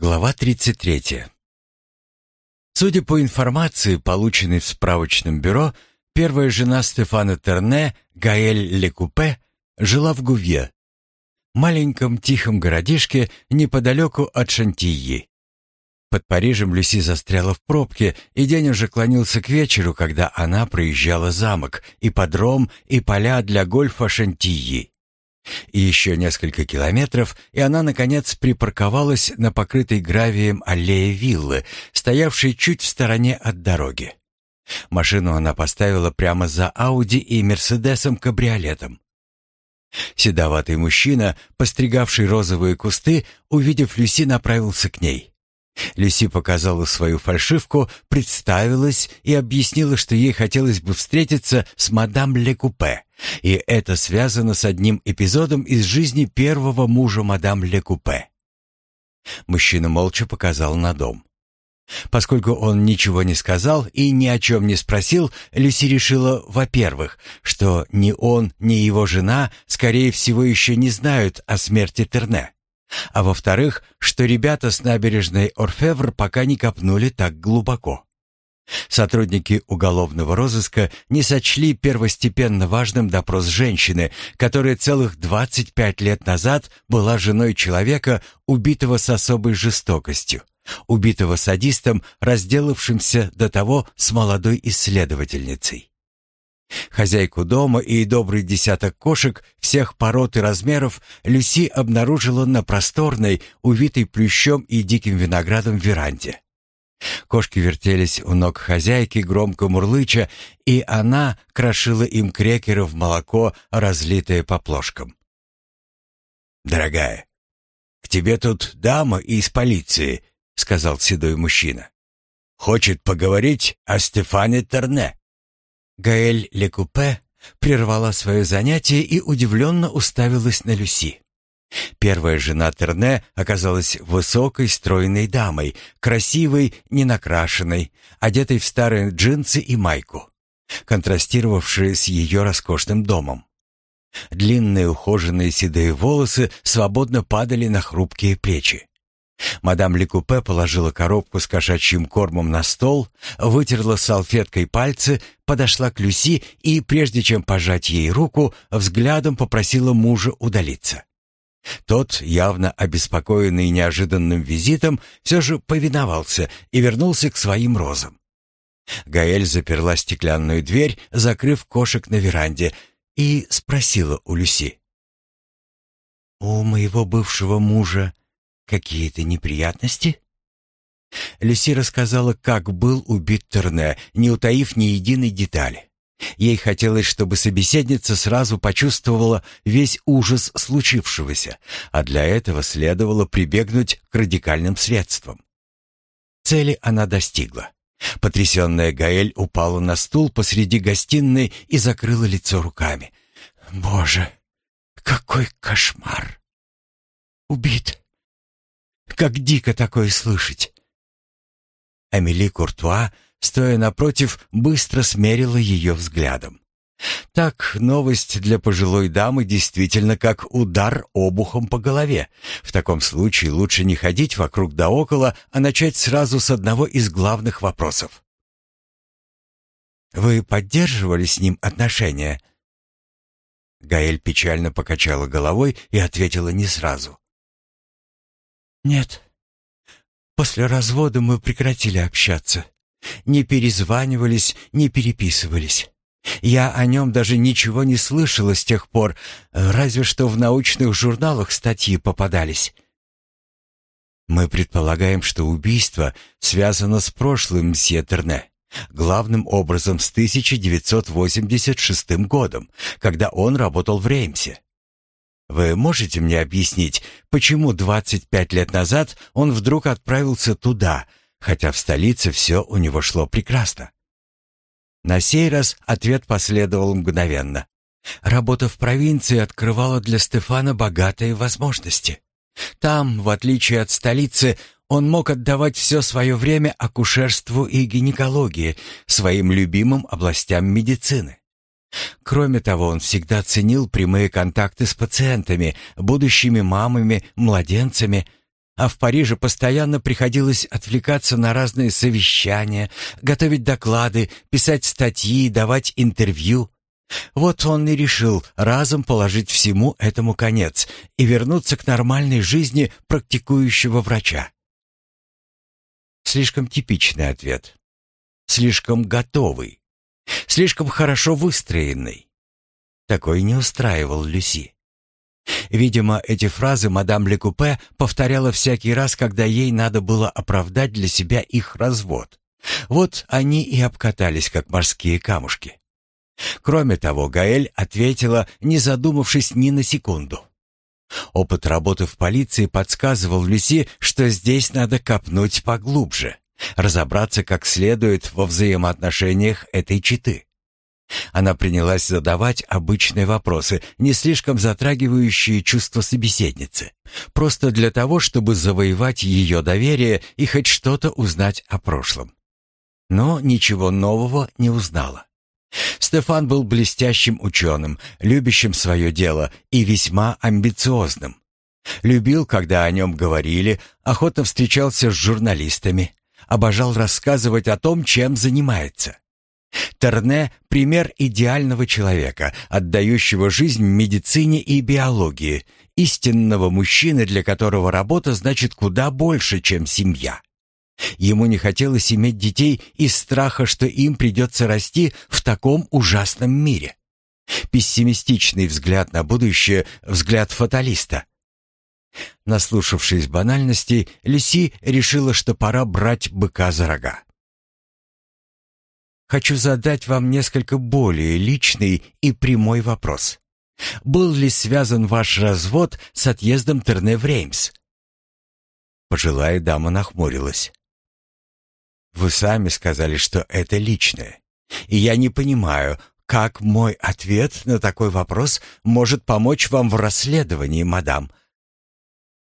Глава 33. Судя по информации, полученной в справочном бюро, первая жена Стефана Терне, Гаэль Лекупе, жила в Гувье, маленьком тихом городишке неподалеку от Шантильи. Под Парижем Люси застряла в пробке, и день уже клонился к вечеру, когда она проезжала замок, ипподром и поля для гольфа Шантильи. И еще несколько километров, и она, наконец, припарковалась на покрытой гравием аллее виллы, стоявшей чуть в стороне от дороги. Машину она поставила прямо за Ауди и Мерседесом-кабриолетом. Седоватый мужчина, постригавший розовые кусты, увидев Люси, направился к ней. Люси показала свою фальшивку, представилась и объяснила, что ей хотелось бы встретиться с мадам Лекупе, и это связано с одним эпизодом из жизни первого мужа мадам Лекупе. Мужчина молча показал на дом. Поскольку он ничего не сказал и ни о чем не спросил, Люси решила, во-первых, что ни он, ни его жена, скорее всего, еще не знают о смерти Терне. А во-вторых, что ребята с набережной Орфевр пока не копнули так глубоко. Сотрудники уголовного розыска не сочли первостепенно важным допрос женщины, которая целых 25 лет назад была женой человека, убитого с особой жестокостью, убитого садистом, разделавшимся до того с молодой исследовательницей. Хозяйку дома и добрый десяток кошек всех пород и размеров Люси обнаружила на просторной, увитой плющом и диким виноградом веранде. Кошки вертелись у ног хозяйки, громко мурлыча, и она крошила им крекеры в молоко, разлитое по плошкам. «Дорогая, к тебе тут дама из полиции», — сказал седой мужчина. «Хочет поговорить о Стефане Терне». Гаэль Лекупе прервала свое занятие и удивленно уставилась на Люси. Первая жена Терне оказалась высокой, стройной дамой, красивой, ненакрашенной, одетой в старые джинсы и майку, контрастировавшие с ее роскошным домом. Длинные ухоженные седые волосы свободно падали на хрупкие плечи. Мадам Лекупе положила коробку с кошачьим кормом на стол, вытерла салфеткой пальцы, подошла к Люси и, прежде чем пожать ей руку, взглядом попросила мужа удалиться. Тот, явно обеспокоенный неожиданным визитом, все же повиновался и вернулся к своим розам. Гаэль заперла стеклянную дверь, закрыв кошек на веранде, и спросила у Люси. «У моего бывшего мужа какие-то неприятности?» Люси рассказала, как был убит Терне, не утаив ни единой детали. Ей хотелось, чтобы собеседница сразу почувствовала весь ужас случившегося, а для этого следовало прибегнуть к радикальным средствам. Цели она достигла. Потрясенная Гаэль упала на стул посреди гостиной и закрыла лицо руками. «Боже, какой кошмар! Убит! Как дико такое слышать!» Амели Куртуа, стоя напротив, быстро смерила ее взглядом. Так, новость для пожилой дамы действительно как удар обухом по голове. В таком случае лучше не ходить вокруг да около, а начать сразу с одного из главных вопросов. «Вы поддерживали с ним отношения?» Гаэль печально покачала головой и ответила не сразу. «Нет. После развода мы прекратили общаться. Не перезванивались, не переписывались. Я о нем даже ничего не слышала с тех пор, разве что в научных журналах статьи попадались». Мы предполагаем, что убийство связано с прошлым мсье Терне, главным образом с 1986 годом, когда он работал в Реймсе. Вы можете мне объяснить, почему 25 лет назад он вдруг отправился туда, хотя в столице все у него шло прекрасно? На сей раз ответ последовал мгновенно. Работа в провинции открывала для Стефана богатые возможности. Там, в отличие от столицы, он мог отдавать все свое время акушерству и гинекологии, своим любимым областям медицины. Кроме того, он всегда ценил прямые контакты с пациентами, будущими мамами, младенцами, а в Париже постоянно приходилось отвлекаться на разные совещания, готовить доклады, писать статьи, давать интервью. Вот он и решил разом положить всему этому конец и вернуться к нормальной жизни практикующего врача. Слишком типичный ответ. Слишком готовый. Слишком хорошо выстроенный. Такой не устраивал Люси. Видимо, эти фразы мадам Лекупе повторяла всякий раз, когда ей надо было оправдать для себя их развод. Вот они и обкатались, как морские камушки. Кроме того, Гаэль ответила, не задумавшись ни на секунду. Опыт работы в полиции подсказывал Люси, что здесь надо копнуть поглубже, разобраться как следует во взаимоотношениях этой четы. Она принялась задавать обычные вопросы, не слишком затрагивающие чувства собеседницы, просто для того, чтобы завоевать ее доверие и хоть что-то узнать о прошлом. Но ничего нового не узнала. Стефан был блестящим ученым, любящим свое дело и весьма амбициозным. Любил, когда о нем говорили, охотно встречался с журналистами, обожал рассказывать о том, чем занимается. Терне – пример идеального человека, отдающего жизнь медицине и биологии, истинного мужчины, для которого работа значит куда больше, чем семья. Ему не хотелось иметь детей из страха, что им придется расти в таком ужасном мире. Пессимистичный взгляд на будущее, взгляд фаталиста. Наслушавшись банальностей, Лиси решила, что пора брать быка за рога. Хочу задать вам несколько более личный и прямой вопрос. Был ли связан ваш развод с отъездом Терне в Реймс? Пожилая дама нахмурилась. Вы сами сказали, что это личное. И я не понимаю, как мой ответ на такой вопрос может помочь вам в расследовании, мадам.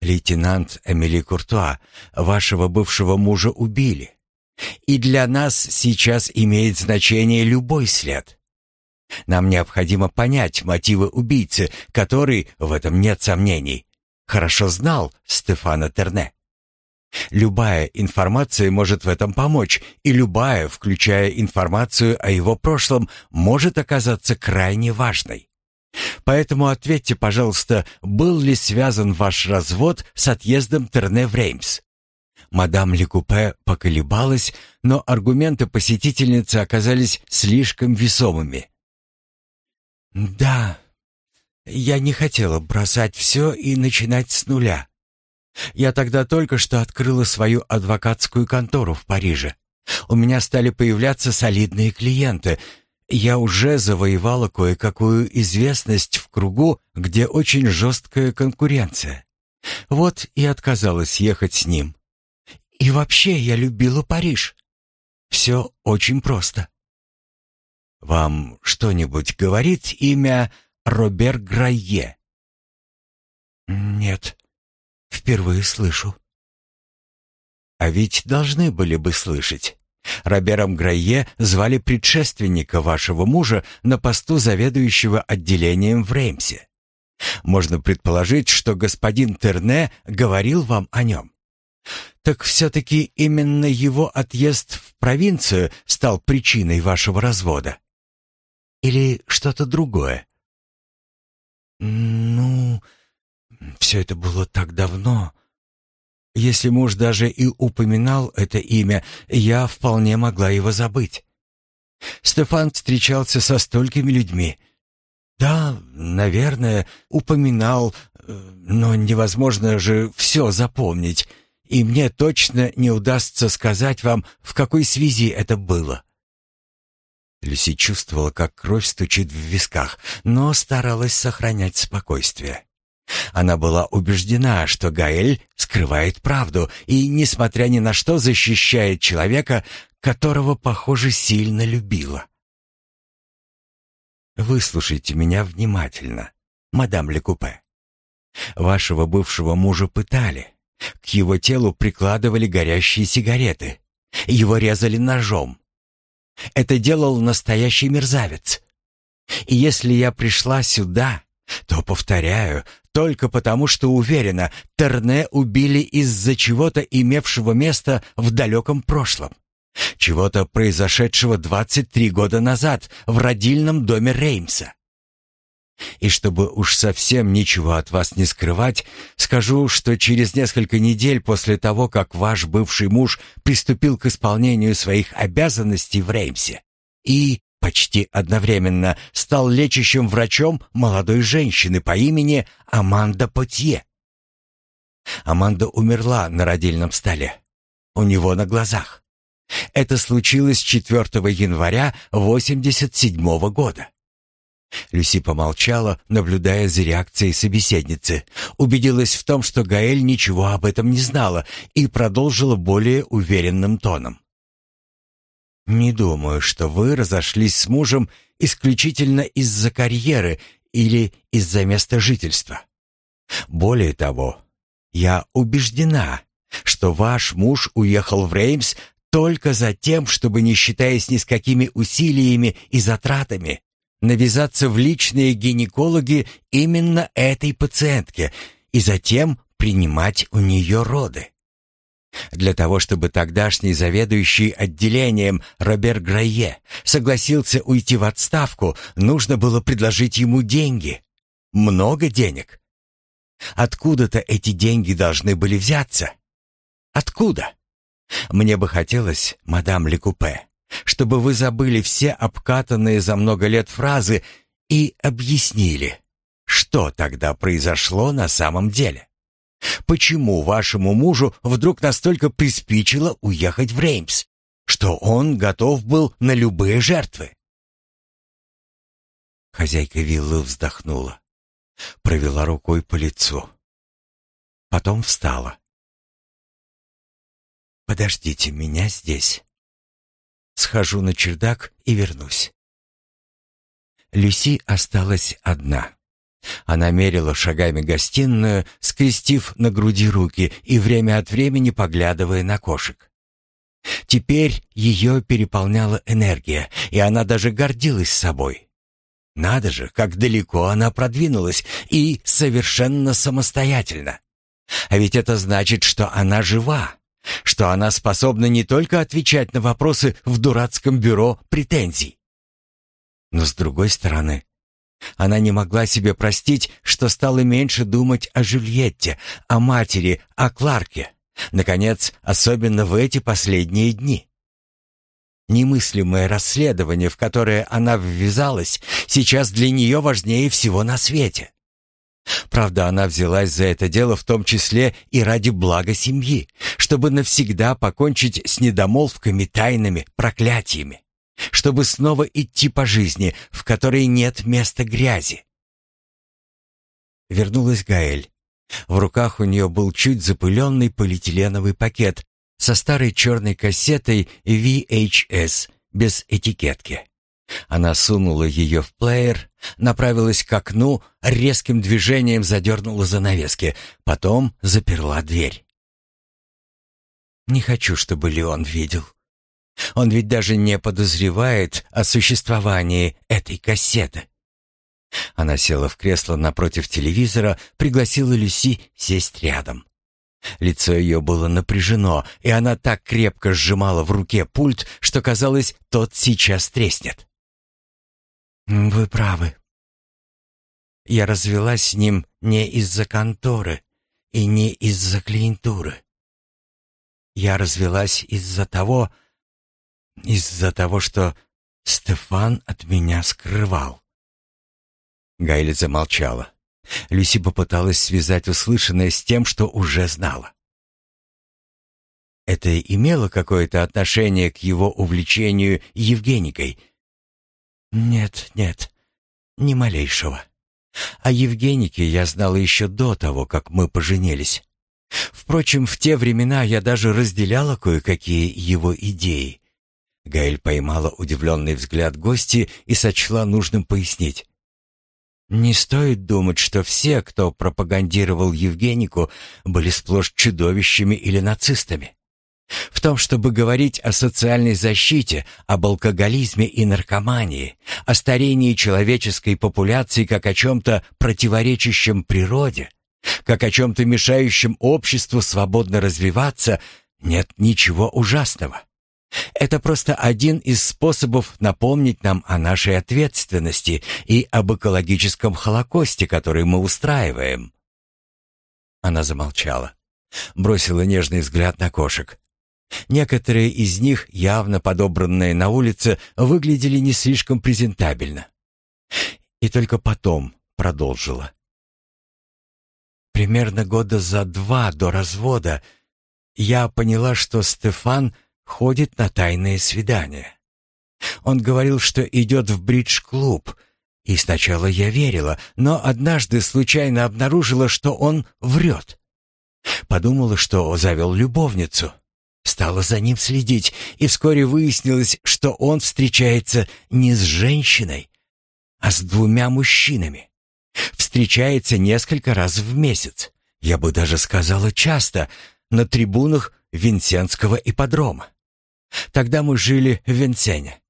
Лейтенант Эмили Куртуа, вашего бывшего мужа убили. И для нас сейчас имеет значение любой след. Нам необходимо понять мотивы убийцы, который, в этом нет сомнений, хорошо знал Стефана Терне. Любая информация может в этом помочь, и любая, включая информацию о его прошлом, может оказаться крайне важной. Поэтому ответьте, пожалуйста, был ли связан ваш развод с отъездом Терне в Реймс? Мадам Лекупе поколебалась, но аргументы посетительницы оказались слишком весомыми. «Да, я не хотела бросать все и начинать с нуля. Я тогда только что открыла свою адвокатскую контору в Париже. У меня стали появляться солидные клиенты. Я уже завоевала кое-какую известность в кругу, где очень жесткая конкуренция. Вот и отказалась ехать с ним. И вообще я любила Париж. Все очень просто. Вам что-нибудь говорит имя Робер Грайе? Нет. Впервые слышу. А ведь должны были бы слышать. Робером Грайе звали предшественника вашего мужа на посту заведующего отделением в Реймсе. Можно предположить, что господин Терне говорил вам о нем. Так все-таки именно его отъезд в провинцию стал причиной вашего развода? Или что-то другое? Ну, все это было так давно. Если муж даже и упоминал это имя, я вполне могла его забыть. Стефан встречался со столькими людьми. Да, наверное, упоминал, э, но невозможно же все запомнить, и мне точно не удастся сказать вам, в какой связи это было. Люси чувствовала, как кровь стучит в висках, но старалась сохранять спокойствие. Она была убеждена, что Гаэль скрывает правду и, несмотря ни на что, защищает человека, которого, похоже, сильно любила. «Выслушайте меня внимательно, мадам Лекупе. Вашего бывшего мужа пытали. К его телу прикладывали горящие сигареты. Его резали ножом. Это делал настоящий мерзавец. И если я пришла сюда, то, повторяю, только потому, что уверена, Терне убили из-за чего-то имевшего место в далеком прошлом. Чего-то произошедшего 23 года назад в родильном доме Реймса. И чтобы уж совсем ничего от вас не скрывать, скажу, что через несколько недель после того, как ваш бывший муж приступил к исполнению своих обязанностей в Реймсе и почти одновременно стал лечащим врачом молодой женщины по имени Аманда Потье. Аманда умерла на родильном столе. У него на глазах. Это случилось 4 января 87 -го года. Люси помолчала, наблюдая за реакцией собеседницы, убедилась в том, что Гаэль ничего об этом не знала, и продолжила более уверенным тоном. «Не думаю, что вы разошлись с мужем исключительно из-за карьеры или из-за места жительства. Более того, я убеждена, что ваш муж уехал в Реймс только за тем, чтобы, не считаясь ни с какими усилиями и затратами, навязаться в личные гинекологи именно этой пациентке и затем принимать у нее роды. Для того, чтобы тогдашний заведующий отделением Робер Грайе согласился уйти в отставку, нужно было предложить ему деньги. Много денег. Откуда-то эти деньги должны были взяться. Откуда? Мне бы хотелось, мадам Лекупе, чтобы вы забыли все обкатанные за много лет фразы и объяснили, что тогда произошло на самом деле. Почему вашему мужу вдруг настолько приспичило уехать в Реймс, что он готов был на любые жертвы? Хозяйка виллы вздохнула, провела рукой по лицу. Потом встала. «Подождите меня здесь. Схожу на чердак и вернусь». Люси осталась одна. Она мерила шагами гостиную, скрестив на груди руки и время от времени поглядывая на кошек. Теперь ее переполняла энергия, и она даже гордилась собой. Надо же, как далеко она продвинулась и совершенно самостоятельно. А ведь это значит, что она жива, что она способна не только отвечать на вопросы в дурацком бюро претензий. Но с другой стороны, она не могла себе простить, что стала меньше думать о Жюльетте, о матери, о Кларке. Наконец, особенно в эти последние дни. Немыслимое расследование, в которое она ввязалась, сейчас для нее важнее всего на свете. Правда, она взялась за это дело в том числе и ради блага семьи, чтобы навсегда покончить с недомолвками, тайнами, проклятиями чтобы снова идти по жизни, в которой нет места грязи. Вернулась Гаэль. В руках у нее был чуть запыленный полиэтиленовый пакет со старой черной кассетой VHS без этикетки. Она сунула ее в плеер, направилась к окну, резким движением задернула занавески, потом заперла дверь. «Не хочу, чтобы Леон видел», он ведь даже не подозревает о существовании этой кассеты. Она села в кресло напротив телевизора, пригласила Люси сесть рядом. Лицо ее было напряжено, и она так крепко сжимала в руке пульт, что казалось, тот сейчас треснет. «Вы правы. Я развелась с ним не из-за конторы и не из-за клиентуры. Я развелась из-за того, из-за того, что Стефан от меня скрывал. Гайли замолчала. Люси попыталась связать услышанное с тем, что уже знала. Это имело какое-то отношение к его увлечению Евгеникой? Нет, нет, ни малейшего. О Евгенике я знала еще до того, как мы поженились. Впрочем, в те времена я даже разделяла кое-какие его идеи. Гаэль поймала удивленный взгляд гости и сочла нужным пояснить. Не стоит думать, что все, кто пропагандировал Евгенику, были сплошь чудовищами или нацистами. В том, чтобы говорить о социальной защите, об алкоголизме и наркомании, о старении человеческой популяции как о чем-то противоречащем природе, как о чем-то мешающем обществу свободно развиваться, нет ничего ужасного. Это просто один из способов напомнить нам о нашей ответственности и об экологическом холокосте, который мы устраиваем. Она замолчала, бросила нежный взгляд на кошек. Некоторые из них, явно подобранные на улице, выглядели не слишком презентабельно. И только потом продолжила. Примерно года за два до развода я поняла, что Стефан ходит на тайные свидания. Он говорил, что идет в бридж-клуб, и сначала я верила, но однажды случайно обнаружила, что он врет. Подумала, что завел любовницу. Стала за ним следить, и вскоре выяснилось, что он встречается не с женщиной, а с двумя мужчинами. Встречается несколько раз в месяц. Я бы даже сказала часто, на трибунах Винсентского ипподрома. Тогда мы жили в Венсене.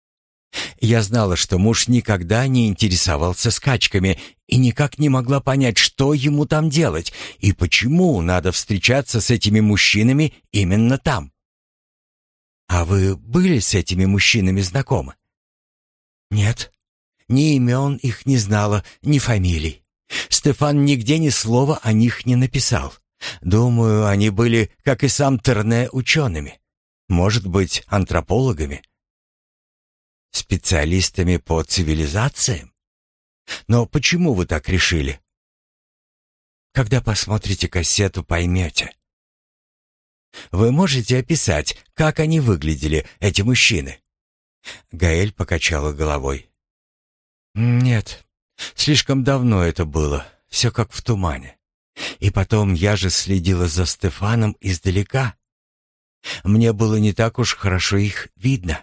Я знала, что муж никогда не интересовался скачками и никак не могла понять, что ему там делать и почему надо встречаться с этими мужчинами именно там. А вы были с этими мужчинами знакомы? Нет. Ни имен их не знала, ни фамилий. Стефан нигде ни слова о них не написал. Думаю, они были, как и сам Терне, учеными. Может быть, антропологами? Специалистами по цивилизациям? Но почему вы так решили? Когда посмотрите кассету, поймете. Вы можете описать, как они выглядели, эти мужчины? Гаэль покачала головой. Нет, слишком давно это было, все как в тумане. И потом я же следила за Стефаном издалека. Мне было не так уж хорошо их видно.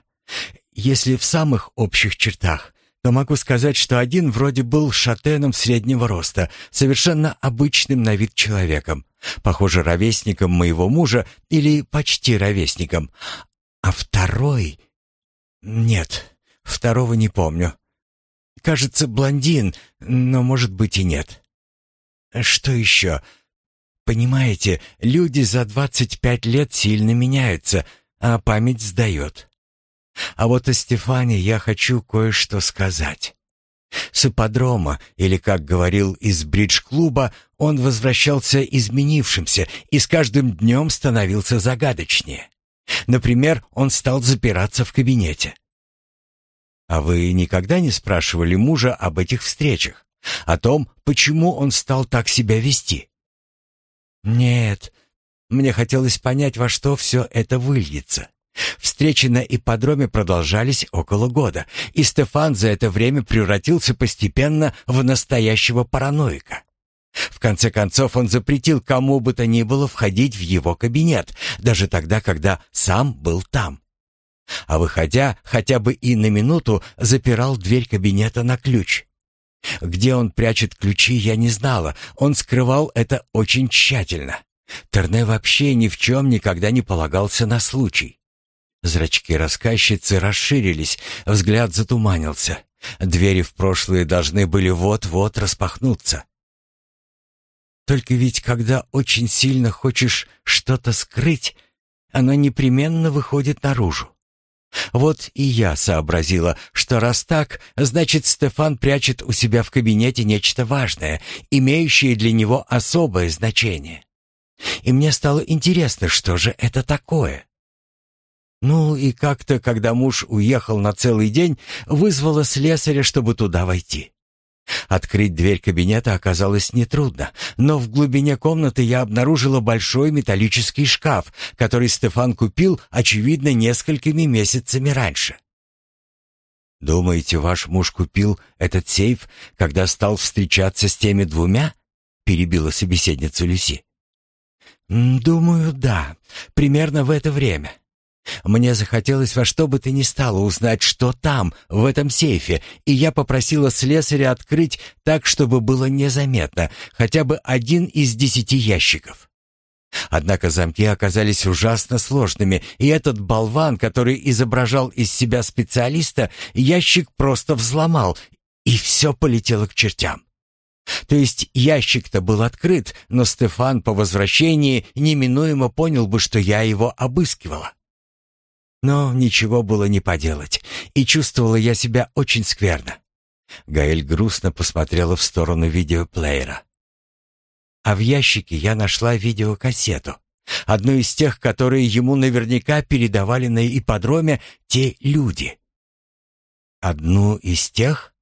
Если в самых общих чертах, то могу сказать, что один вроде был шатеном среднего роста, совершенно обычным на вид человеком, похоже, ровесником моего мужа или почти ровесником. А второй... Нет, второго не помню. Кажется, блондин, но, может быть, и нет. Что еще? Понимаете, люди за 25 лет сильно меняются, а память сдает. А вот о Стефане я хочу кое-что сказать. С ипподрома, или, как говорил из бридж-клуба, он возвращался изменившимся и с каждым днем становился загадочнее. Например, он стал запираться в кабинете. А вы никогда не спрашивали мужа об этих встречах? О том, почему он стал так себя вести? Нет, мне хотелось понять, во что все это выльется. Встречи на ипподроме продолжались около года, и Стефан за это время превратился постепенно в настоящего параноика. В конце концов, он запретил кому бы то ни было входить в его кабинет, даже тогда, когда сам был там. А выходя, хотя бы и на минуту, запирал дверь кабинета на ключ. Где он прячет ключи, я не знала. Он скрывал это очень тщательно. Терне вообще ни в чем никогда не полагался на случай. Зрачки рассказчицы расширились, взгляд затуманился. Двери в прошлое должны были вот-вот распахнуться. Только ведь когда очень сильно хочешь что-то скрыть, оно непременно выходит наружу. Вот и я сообразила, что раз так, значит, Стефан прячет у себя в кабинете нечто важное, имеющее для него особое значение. И мне стало интересно, что же это такое. Ну и как-то, когда муж уехал на целый день, вызвала слесаря, чтобы туда войти. Открыть дверь кабинета оказалось нетрудно, но в глубине комнаты я обнаружила большой металлический шкаф, который Стефан купил, очевидно, несколькими месяцами раньше. «Думаете, ваш муж купил этот сейф, когда стал встречаться с теми двумя?» — перебила собеседницу Люси. «Думаю, да. Примерно в это время. Мне захотелось во что бы ты ни стало узнать, что там, в этом сейфе, и я попросила слесаря открыть так, чтобы было незаметно, хотя бы один из десяти ящиков. Однако замки оказались ужасно сложными, и этот болван, который изображал из себя специалиста, ящик просто взломал, и все полетело к чертям. То есть ящик-то был открыт, но Стефан по возвращении неминуемо понял бы, что я его обыскивала. Но ничего было не поделать, и чувствовала я себя очень скверно. Гаэль грустно посмотрела в сторону видеоплеера. А в ящике я нашла видеокассету. Одну из тех, которые ему наверняка передавали на ипподроме те люди. Одну из тех?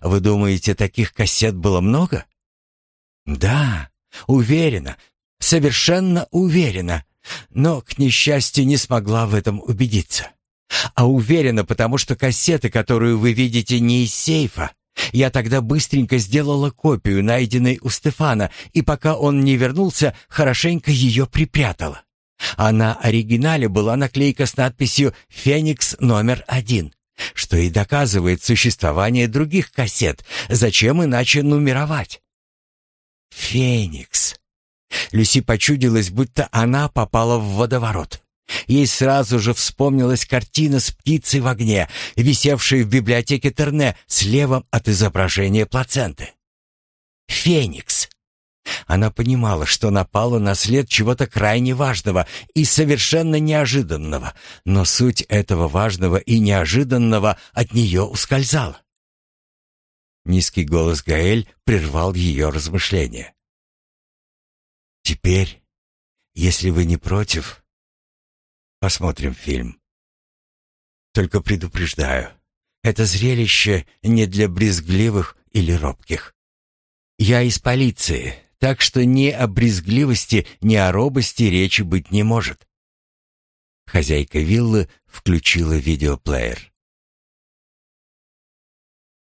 Вы думаете, таких кассет было много? Да, уверена, совершенно уверена, но, к несчастью, не смогла в этом убедиться. А уверена, потому что кассеты, которую вы видите, не из сейфа. Я тогда быстренько сделала копию, найденной у Стефана, и пока он не вернулся, хорошенько ее припрятала. А на оригинале была наклейка с надписью «Феникс номер один» что и доказывает существование других кассет. Зачем иначе нумеровать? Феникс. Люси почудилась, будто она попала в водоворот. Ей сразу же вспомнилась картина с птицей в огне, висевшей в библиотеке Терне слева от изображения плаценты. Феникс. Она понимала, что напала на след чего-то крайне важного и совершенно неожиданного, но суть этого важного и неожиданного от нее ускользала. Низкий голос Гаэль прервал ее размышления. «Теперь, если вы не против, посмотрим фильм. Только предупреждаю, это зрелище не для брезгливых или робких. Я из полиции, так что ни о брезгливости, ни о робости речи быть не может. Хозяйка виллы включила видеоплеер.